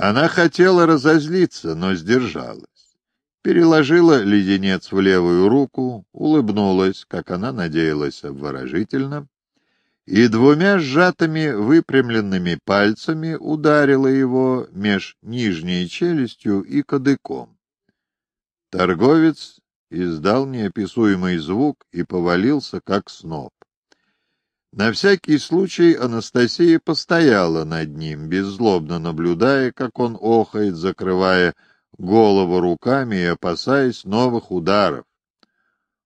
Она хотела разозлиться, но сдержалась. Переложила леденец в левую руку, улыбнулась, как она надеялась обворожительно, и двумя сжатыми выпрямленными пальцами ударила его меж нижней челюстью и кадыком. Торговец издал неописуемый звук и повалился, как сноп. На всякий случай Анастасия постояла над ним, беззлобно наблюдая, как он охает, закрывая голову руками и опасаясь новых ударов.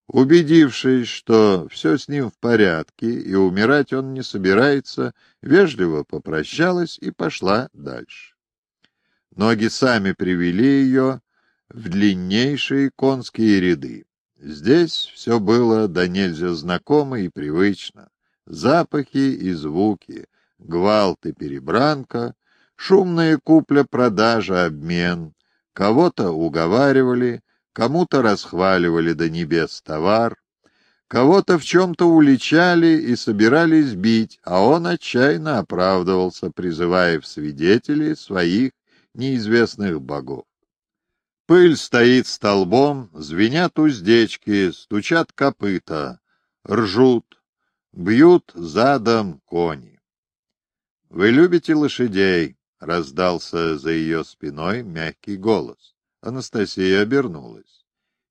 Убедившись, что все с ним в порядке и умирать он не собирается, вежливо попрощалась и пошла дальше. Ноги сами привели ее в длиннейшие конские ряды. Здесь все было до нельзя знакомо и привычно запахи и звуки, гвалт и перебранка, шумная купля-продажа, обмен. Кого-то уговаривали, кому-то расхваливали до небес товар, кого-то в чем-то уличали и собирались бить, а он отчаянно оправдывался, призывая в свидетели своих неизвестных богов. Пыль стоит столбом, звенят уздечки, стучат копыта, ржут, Бьют задом кони. «Вы любите лошадей?» — раздался за ее спиной мягкий голос. Анастасия обернулась.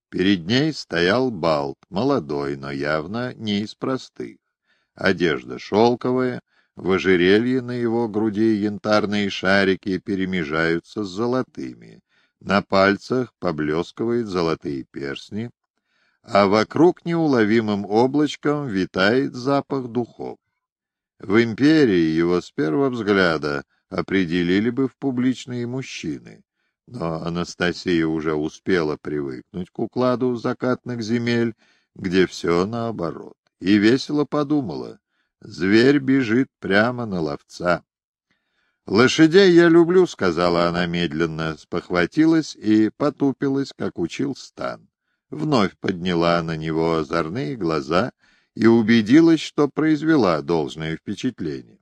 Перед ней стоял Балт, молодой, но явно не из простых. Одежда шелковая, в ожерелье на его груди янтарные шарики перемежаются с золотыми. На пальцах поблескивают золотые перстни, а вокруг неуловимым облачком витает запах духов. В империи его с первого взгляда определили бы в публичные мужчины, но Анастасия уже успела привыкнуть к укладу закатных земель, где все наоборот, и весело подумала, зверь бежит прямо на ловца. «Лошадей я люблю», — сказала она медленно, спохватилась и потупилась, как учил Стан вновь подняла на него озорные глаза и убедилась, что произвела должное впечатление.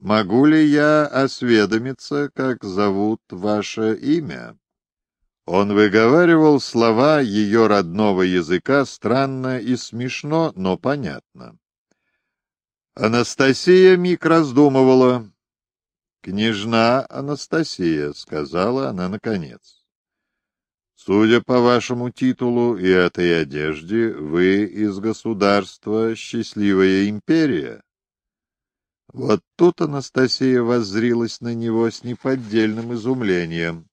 «Могу ли я осведомиться, как зовут ваше имя?» Он выговаривал слова ее родного языка странно и смешно, но понятно. Анастасия миг раздумывала. «Княжна Анастасия», — сказала она наконец. Судя по вашему титулу и этой одежде, вы из государства «Счастливая империя». Вот тут Анастасия воззрилась на него с неподдельным изумлением.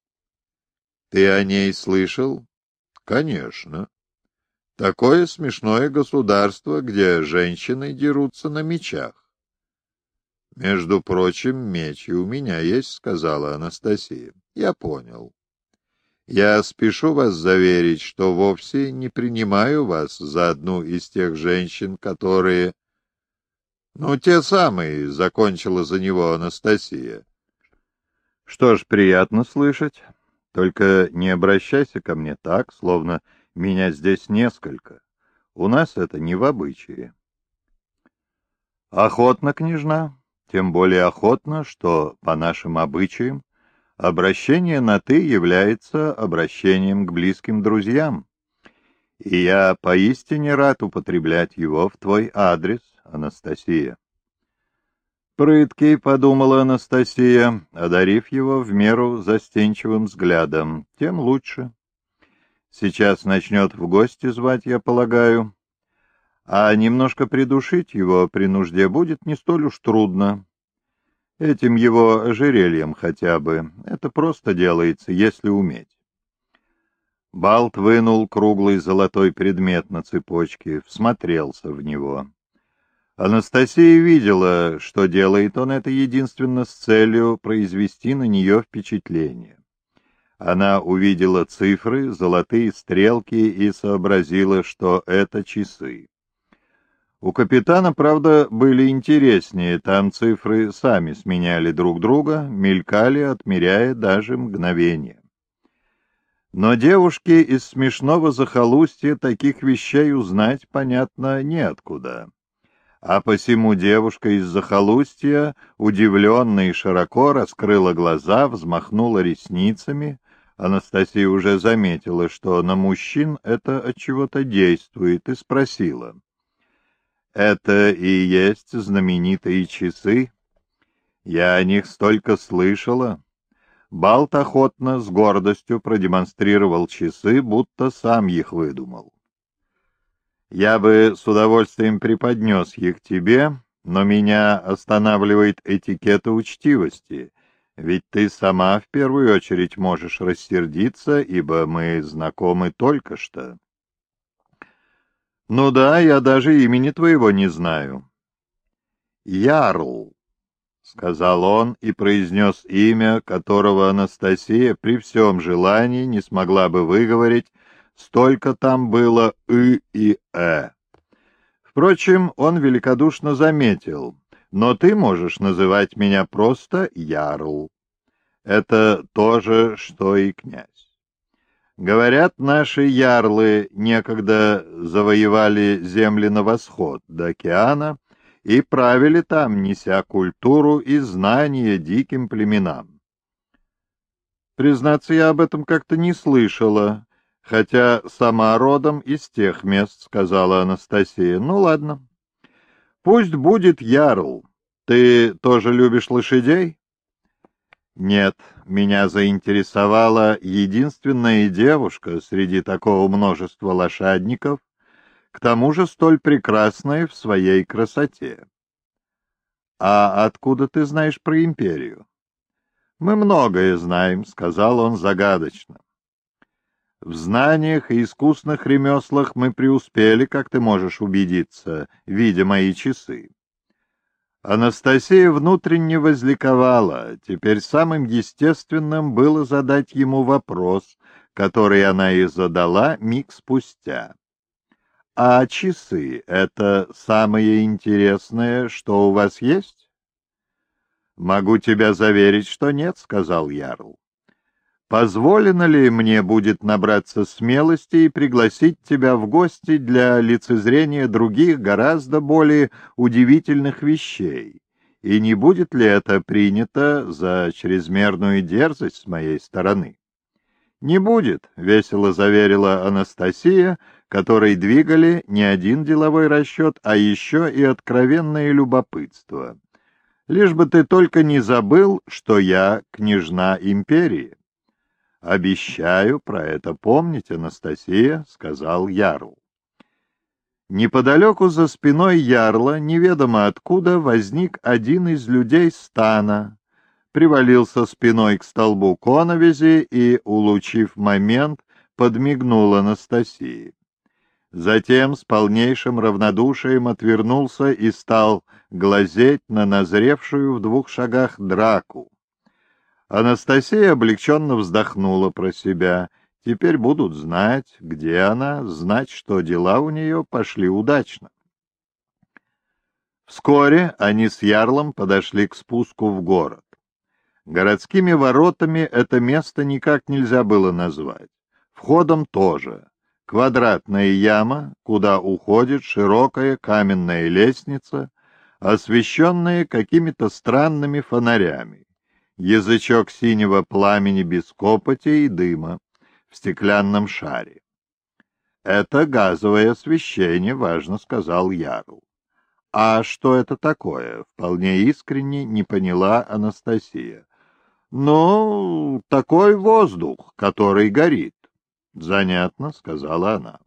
«Ты о ней слышал?» «Конечно. Такое смешное государство, где женщины дерутся на мечах». «Между прочим, меч и у меня есть», — сказала Анастасия. «Я понял. Я спешу вас заверить, что вовсе не принимаю вас за одну из тех женщин, которые... Ну, те самые, — закончила за него Анастасия. Что ж, приятно слышать. Только не обращайся ко мне так, словно меня здесь несколько. У нас это не в обычае. Охотно, княжна, тем более охотно, что по нашим обычаям Обращение на «ты» является обращением к близким друзьям, и я поистине рад употреблять его в твой адрес, Анастасия. Прыткий, — подумала Анастасия, одарив его в меру застенчивым взглядом, — тем лучше. Сейчас начнет в гости звать, я полагаю, а немножко придушить его при нужде будет не столь уж трудно. Этим его ожерельем хотя бы. Это просто делается, если уметь. Балт вынул круглый золотой предмет на цепочке, всмотрелся в него. Анастасия видела, что делает он это единственно с целью произвести на нее впечатление. Она увидела цифры, золотые стрелки и сообразила, что это часы. У капитана, правда, были интереснее, там цифры сами сменяли друг друга, мелькали, отмеряя даже мгновение. Но девушке из смешного захолустья таких вещей узнать, понятно, неоткуда. А посему девушка из захолустья, удивленно и широко раскрыла глаза, взмахнула ресницами. Анастасия уже заметила, что на мужчин это от чего-то действует, и спросила. «Это и есть знаменитые часы? Я о них столько слышала». Балт охотно, с гордостью продемонстрировал часы, будто сам их выдумал. Я бы с удовольствием преподнес их тебе, но меня останавливает этикета учтивости, ведь ты сама в первую очередь можешь рассердиться, ибо мы знакомы только что. Ну да, я даже имени твоего не знаю. Ярл, — сказал он и произнес имя, которого Анастасия при всем желании не смогла бы выговорить, Столько там было «ы» и «э». Впрочем, он великодушно заметил, но ты можешь называть меня просто Ярл. Это то же, что и князь. Говорят, наши ярлы некогда завоевали земли на восход до океана и правили там, неся культуру и знания диким племенам. Признаться, я об этом как-то не слышала, хотя сама родом из тех мест, — сказала Анастасия. — Ну, ладно. Пусть будет Ярл. Ты тоже любишь лошадей? — Нет, меня заинтересовала единственная девушка среди такого множества лошадников, к тому же столь прекрасная в своей красоте. — А откуда ты знаешь про империю? — Мы многое знаем, — сказал он загадочно. В знаниях и искусных ремеслах мы преуспели, как ты можешь убедиться, видя мои часы. Анастасия внутренне возликовала. Теперь самым естественным было задать ему вопрос, который она и задала миг спустя. «А часы — это самое интересное, что у вас есть?» «Могу тебя заверить, что нет», — сказал Ярл. Позволено ли мне будет набраться смелости и пригласить тебя в гости для лицезрения других гораздо более удивительных вещей? И не будет ли это принято за чрезмерную дерзость с моей стороны? «Не будет», — весело заверила Анастасия, которой двигали не один деловой расчет, а еще и откровенное любопытство. «Лишь бы ты только не забыл, что я княжна империи». «Обещаю про это помнить, Анастасия», — сказал Ярл. Неподалеку за спиной Ярла, неведомо откуда, возник один из людей стана, привалился спиной к столбу коновизи и, улучив момент, подмигнул Анастасии. Затем с полнейшим равнодушием отвернулся и стал глазеть на назревшую в двух шагах драку. Анастасия облегченно вздохнула про себя. Теперь будут знать, где она, знать, что дела у нее пошли удачно. Вскоре они с Ярлом подошли к спуску в город. Городскими воротами это место никак нельзя было назвать. Входом тоже. Квадратная яма, куда уходит широкая каменная лестница, освещенная какими-то странными фонарями язычок синего пламени без копоти и дыма в стеклянном шаре. «Это газовое освещение», — важно сказал Ярл. «А что это такое?» — вполне искренне не поняла Анастасия. «Ну, такой воздух, который горит». «Занятно», — сказала она.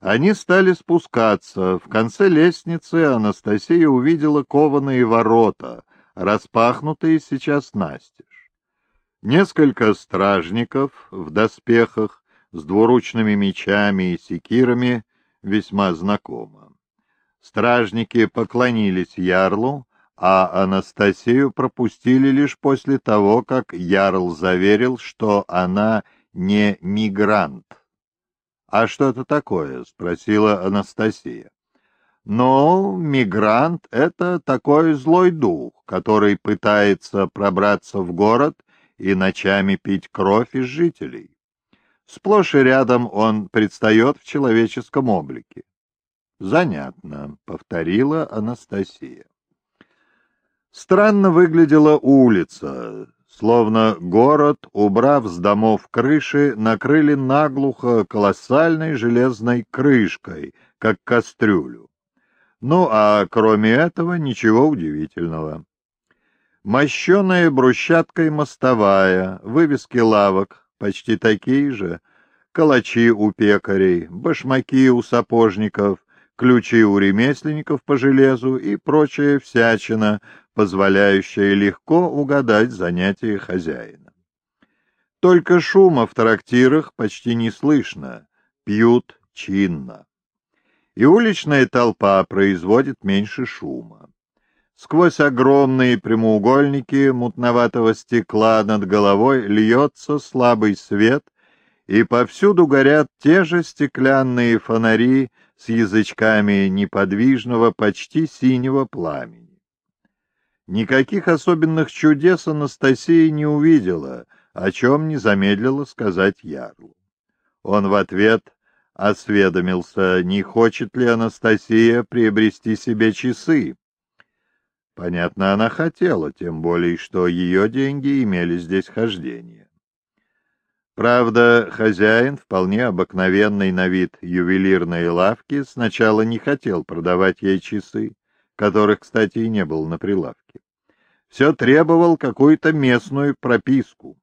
Они стали спускаться. В конце лестницы Анастасия увидела кованые ворота — распахнутые сейчас настежь. Несколько стражников в доспехах с двуручными мечами и секирами весьма знакомо. Стражники поклонились ярлу, а Анастасию пропустили лишь после того, как ярл заверил, что она не мигрант. «А что это такое?» — спросила Анастасия. Но мигрант — это такой злой дух, который пытается пробраться в город и ночами пить кровь из жителей. Сплошь и рядом он предстает в человеческом облике. Занятно, — повторила Анастасия. Странно выглядела улица, словно город, убрав с домов крыши, накрыли наглухо колоссальной железной крышкой, как кастрюлю. Ну, а кроме этого ничего удивительного. Мощеная брусчаткой мостовая, вывески лавок, почти такие же, калачи у пекарей, башмаки у сапожников, ключи у ремесленников по железу и прочая всячина, позволяющая легко угадать занятия хозяина. Только шума в трактирах почти не слышно, пьют чинно. И уличная толпа производит меньше шума. Сквозь огромные прямоугольники мутноватого стекла над головой льется слабый свет, и повсюду горят те же стеклянные фонари с язычками неподвижного, почти синего пламени. Никаких особенных чудес Анастасия не увидела, о чем не замедлила сказать Ярлу. Он в ответ осведомился, не хочет ли Анастасия приобрести себе часы. Понятно, она хотела, тем более, что ее деньги имели здесь хождение. Правда, хозяин, вполне обыкновенный на вид ювелирной лавки, сначала не хотел продавать ей часы, которых, кстати, и не было на прилавке. Все требовал какую-то местную прописку.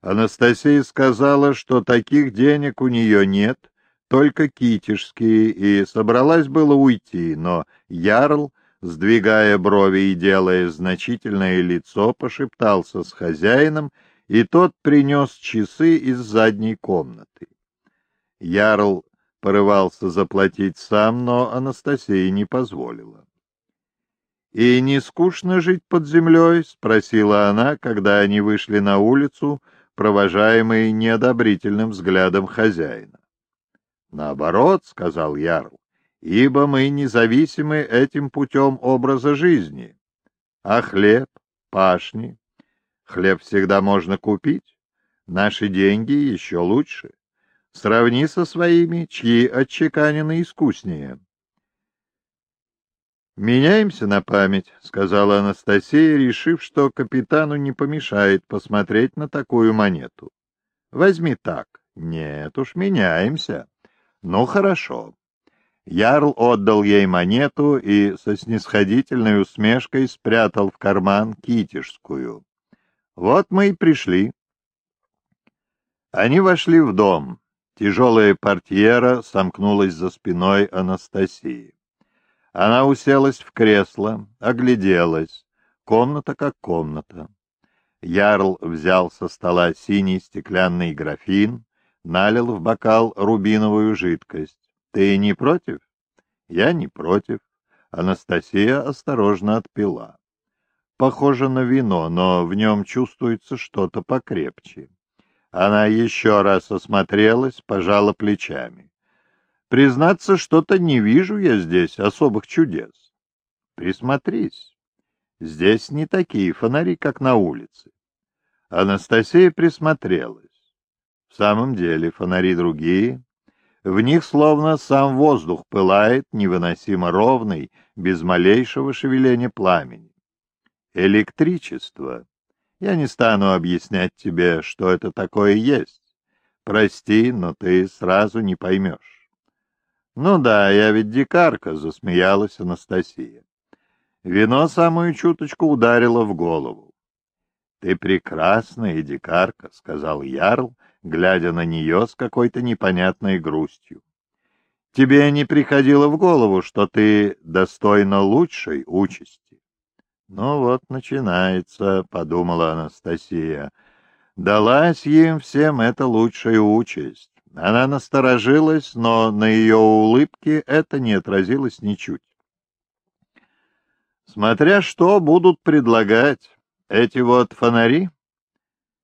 Анастасия сказала, что таких денег у нее нет, только китежские, и собралась было уйти, но Ярл сдвигая брови и делая значительное лицо, пошептался с хозяином, и тот принес часы из задней комнаты. Ярл порывался заплатить сам, но Анастасия не позволила. — И не скучно жить под землей? — спросила она, когда они вышли на улицу, провожаемые неодобрительным взглядом хозяина. — Наоборот, — сказал Ярл, ибо мы независимы этим путем образа жизни. А хлеб, пашни, хлеб всегда можно купить, наши деньги еще лучше. Сравни со своими, чьи отчеканены искуснее. «Меняемся на память», — сказала Анастасия, решив, что капитану не помешает посмотреть на такую монету. «Возьми так». «Нет уж, меняемся». «Ну, хорошо». Ярл отдал ей монету и со снисходительной усмешкой спрятал в карман китежскую. Вот мы и пришли. Они вошли в дом. Тяжелая портьера сомкнулась за спиной Анастасии. Она уселась в кресло, огляделась. Комната как комната. Ярл взял со стола синий стеклянный графин, налил в бокал рубиновую жидкость. Ты не против? Я не против. Анастасия осторожно отпила. Похоже на вино, но в нем чувствуется что-то покрепче. Она еще раз осмотрелась, пожала плечами. Признаться, что-то не вижу я здесь особых чудес. Присмотрись. Здесь не такие фонари, как на улице. Анастасия присмотрелась. В самом деле фонари другие, в них словно сам воздух пылает, невыносимо ровный, без малейшего шевеления пламени. Электричество. Я не стану объяснять тебе, что это такое есть. Прости, но ты сразу не поймешь. Ну да, я ведь дикарка, засмеялась Анастасия. Вино самую чуточку ударило в голову. Ты прекрасная дикарка, сказал Ярл, глядя на нее с какой-то непонятной грустью. Тебе не приходило в голову, что ты достойна лучшей участи? Ну вот начинается, — подумала Анастасия. Далась им всем эта лучшая участь. Она насторожилась, но на ее улыбке это не отразилось ничуть. Смотря что будут предлагать, эти вот фонари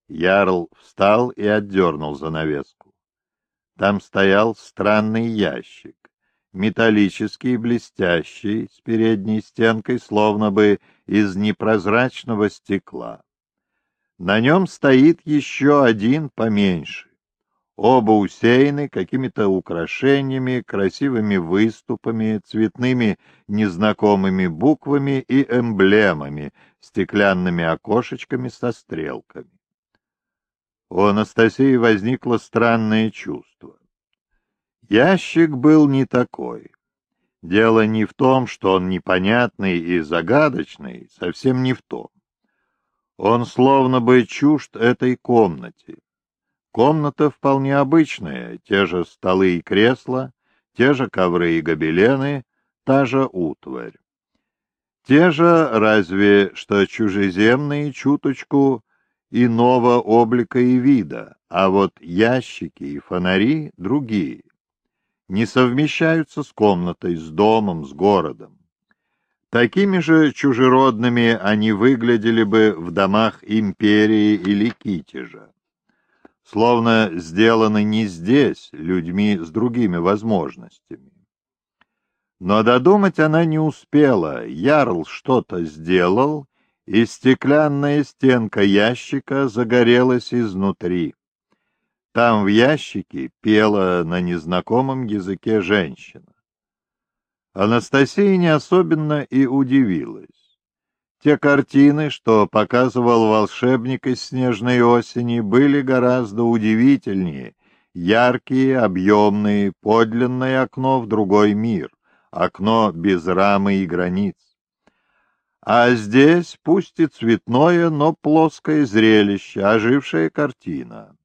Ярл встал и отдернул занавеску. Там стоял странный ящик, металлический блестящий, с передней стенкой, словно бы из непрозрачного стекла. На нем стоит еще один поменьше. Оба усеяны какими-то украшениями, красивыми выступами, цветными незнакомыми буквами и эмблемами, стеклянными окошечками со стрелками. У Анастасии возникло странное чувство. Ящик был не такой. Дело не в том, что он непонятный и загадочный, совсем не в том. Он словно бы чужд этой комнате. Комната вполне обычная, те же столы и кресла, те же ковры и гобелены, та же утварь. Те же, разве что чужеземные чуточку иного облика и вида, а вот ящики и фонари другие. Не совмещаются с комнатой, с домом, с городом. Такими же чужеродными они выглядели бы в домах империи или Китежа словно сделаны не здесь, людьми с другими возможностями. Но додумать она не успела, Ярл что-то сделал, и стеклянная стенка ящика загорелась изнутри. Там в ящике пела на незнакомом языке женщина. Анастасия не особенно и удивилась. Те картины, что показывал волшебник из «Снежной осени», были гораздо удивительнее, яркие, объемные, подлинное окно в другой мир, окно без рамы и границ. А здесь, пусть и цветное, но плоское зрелище, ожившая картина.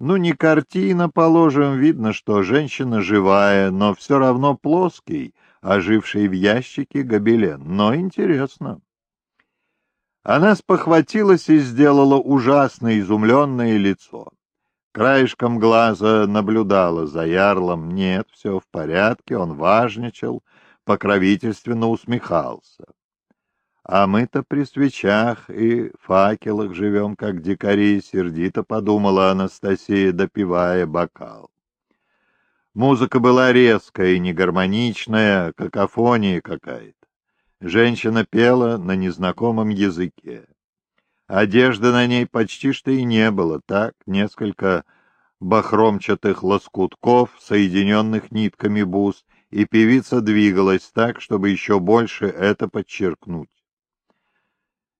Ну, не картина, положим, видно, что женщина живая, но все равно плоский — оживший в ящике гобелен, но интересно. Она спохватилась и сделала ужасно изумленное лицо. Краешком глаза наблюдала за ярлом. Нет, все в порядке, он важничал, покровительственно усмехался. А мы-то при свечах и факелах живем, как дикари, сердито подумала Анастасия, допивая бокал. Музыка была резкая и негармоничная, какофония какая-то. Женщина пела на незнакомом языке. Одежды на ней почти что и не было, так, несколько бахромчатых лоскутков, соединенных нитками бус, и певица двигалась так, чтобы еще больше это подчеркнуть.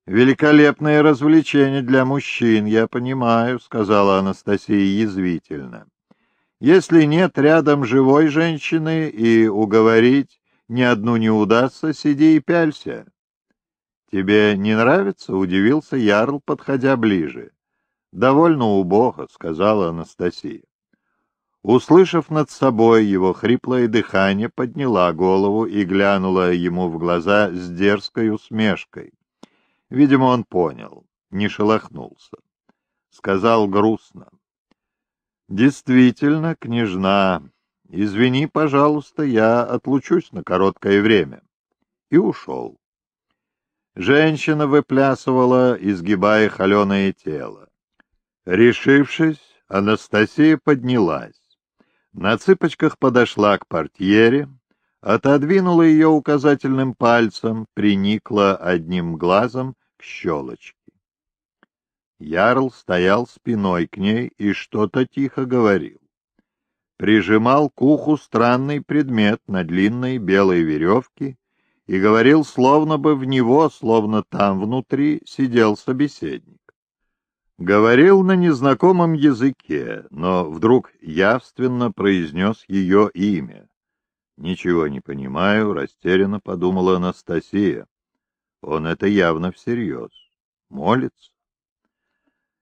«Великолепное развлечение для мужчин, я понимаю», — сказала Анастасия язвительно. Если нет рядом живой женщины и уговорить ни одну не удастся, сиди и пялься. Тебе не нравится? — удивился Ярл, подходя ближе. — Довольно убого, — сказала Анастасия. Услышав над собой его хриплое дыхание, подняла голову и глянула ему в глаза с дерзкой усмешкой. Видимо, он понял, не шелохнулся. Сказал грустно. Действительно, княжна, извини, пожалуйста, я отлучусь на короткое время. И ушел. Женщина выплясывала, изгибая холеное тело. Решившись, Анастасия поднялась. На цыпочках подошла к портьере, отодвинула ее указательным пальцем, приникла одним глазом к щелочке. Ярл стоял спиной к ней и что-то тихо говорил. Прижимал к уху странный предмет на длинной белой веревке и говорил словно бы в него, словно там внутри сидел собеседник. Говорил на незнакомом языке, но вдруг явственно произнес ее имя. «Ничего не понимаю», — растерянно подумала Анастасия. «Он это явно всерьез. Молится».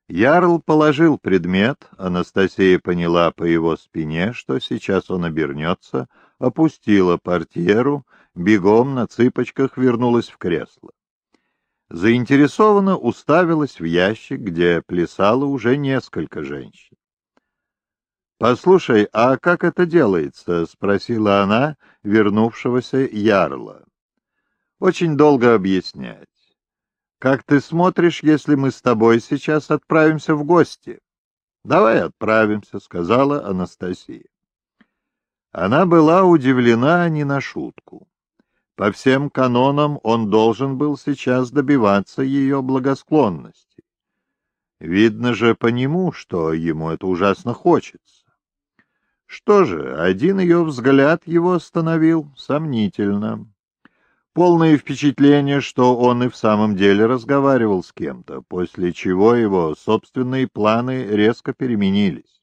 Ярл положил предмет, Анастасия поняла по его спине, что сейчас он обернется, опустила портьеру, бегом на цыпочках вернулась в кресло. Заинтересованно уставилась в ящик, где плясало уже несколько женщин. «Послушай, а как это делается?» — спросила она вернувшегося ярла. «Очень долго объяснять. Как ты смотришь, если мы с тобой сейчас отправимся в гости? Давай отправимся, сказала Анастасия. Она была удивлена не на шутку. По всем канонам он должен был сейчас добиваться ее благосклонности. Видно же по нему, что ему это ужасно хочется. Что же, один ее взгляд его остановил сомнительно. Полное впечатление, что он и в самом деле разговаривал с кем-то, после чего его собственные планы резко переменились.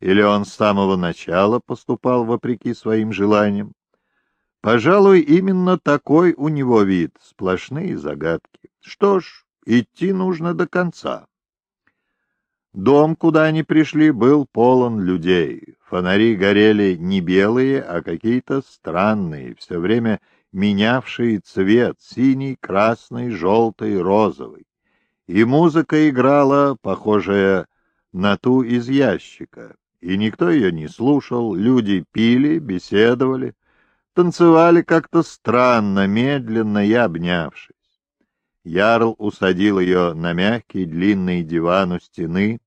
Или он с самого начала поступал вопреки своим желаниям. Пожалуй, именно такой у него вид, сплошные загадки. Что ж, идти нужно до конца. Дом, куда они пришли, был полон людей. Фонари горели не белые, а какие-то странные, все время менявшие цвет — синий, красный, желтый, розовый. И музыка играла, похожая на ту из ящика. И никто ее не слушал, люди пили, беседовали, танцевали как-то странно, медленно и обнявшись. Ярл усадил ее на мягкий длинный диван у стены,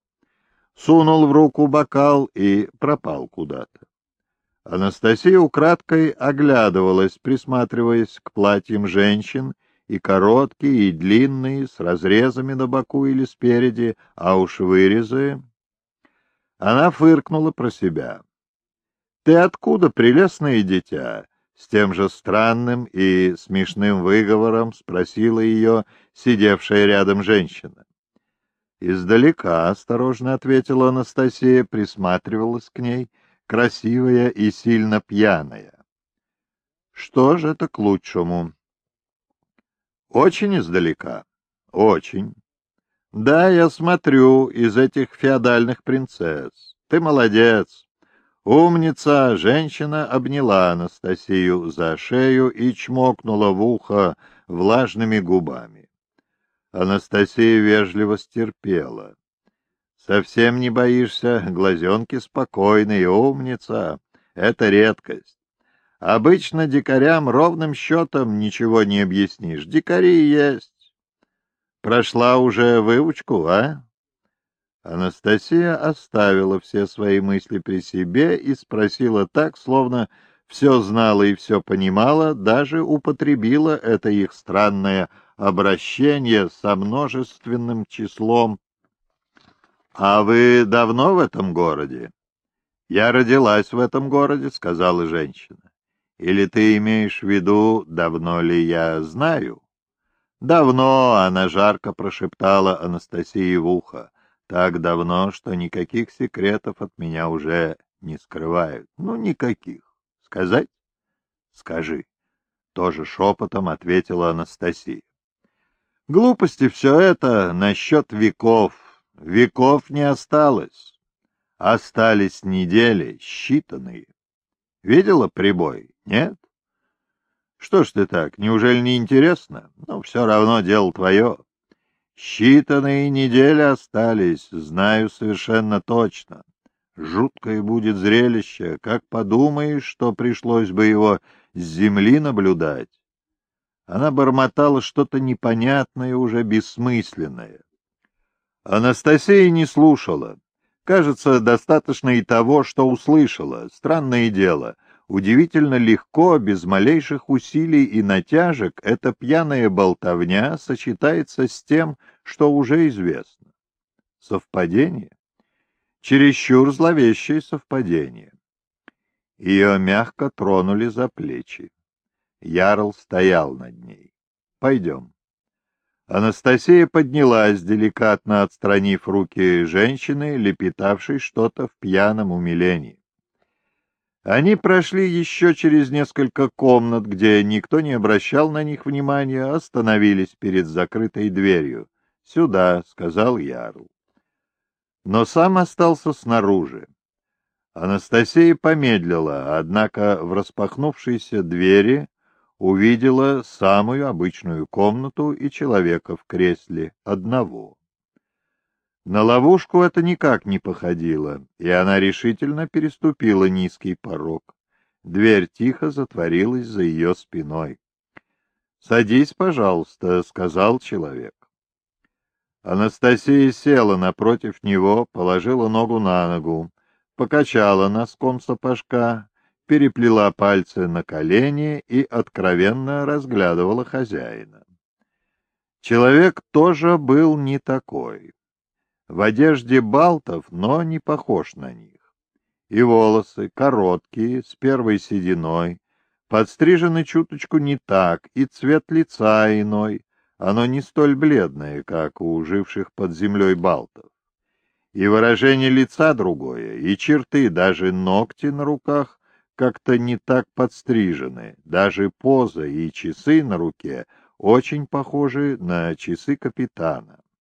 сунул в руку бокал и пропал куда-то. Анастасия украдкой оглядывалась, присматриваясь к платьям женщин, и короткие, и длинные, с разрезами на боку или спереди, а уж вырезы. Она фыркнула про себя. — Ты откуда, прелестное дитя? — с тем же странным и смешным выговором спросила ее сидевшая рядом женщина. Издалека, — осторожно ответила Анастасия, присматривалась к ней, красивая и сильно пьяная. Что же это к лучшему? Очень издалека. Очень. Да, я смотрю из этих феодальных принцесс. Ты молодец. Умница! Женщина обняла Анастасию за шею и чмокнула в ухо влажными губами. Анастасия вежливо стерпела. «Совсем не боишься, глазенки спокойные, умница. Это редкость. Обычно дикарям ровным счетом ничего не объяснишь. Дикари есть. Прошла уже выучку, а?» Анастасия оставила все свои мысли при себе и спросила так, словно все знала и все понимала, даже употребила это их странное обращение со множественным числом. — А вы давно в этом городе? — Я родилась в этом городе, — сказала женщина. — Или ты имеешь в виду, давно ли я знаю? — Давно, — она жарко прошептала Анастасии в ухо. — Так давно, что никаких секретов от меня уже не скрывают. Ну, никаких. Сказать? — Скажи. Тоже шепотом ответила Анастасия. Глупости все это насчет веков. Веков не осталось. Остались недели, считанные. Видела прибой? Нет? Что ж ты так, неужели не интересно? Ну, все равно дело твое. Считанные недели остались, знаю совершенно точно. Жуткое будет зрелище, как подумаешь, что пришлось бы его с земли наблюдать. Она бормотала что-то непонятное, уже бессмысленное. Анастасия не слушала. Кажется, достаточно и того, что услышала. Странное дело. Удивительно легко, без малейших усилий и натяжек, эта пьяная болтовня сочетается с тем, что уже известно. Совпадение? Чересчур зловещее совпадение. Ее мягко тронули за плечи. Ярл стоял над ней. «Пойдем». Анастасия поднялась, деликатно отстранив руки женщины, лепетавшей что-то в пьяном умилении. Они прошли еще через несколько комнат, где никто не обращал на них внимания, остановились перед закрытой дверью. «Сюда», — сказал Ярл. Но сам остался снаружи. Анастасия помедлила, однако в распахнувшейся двери увидела самую обычную комнату и человека в кресле, одного. На ловушку это никак не походило, и она решительно переступила низкий порог. Дверь тихо затворилась за ее спиной. — Садись, пожалуйста, — сказал человек. Анастасия села напротив него, положила ногу на ногу, покачала носком сапожка, переплела пальцы на колени и откровенно разглядывала хозяина. Человек тоже был не такой. в одежде балтов, но не похож на них. И волосы короткие, с первой сединой, подстрижены чуточку не так, и цвет лица иной, оно не столь бледное, как у живших под землей балтов. И выражение лица другое, и черты, даже ногти на руках как-то не так подстрижены, даже поза и часы на руке очень похожи на часы капитана.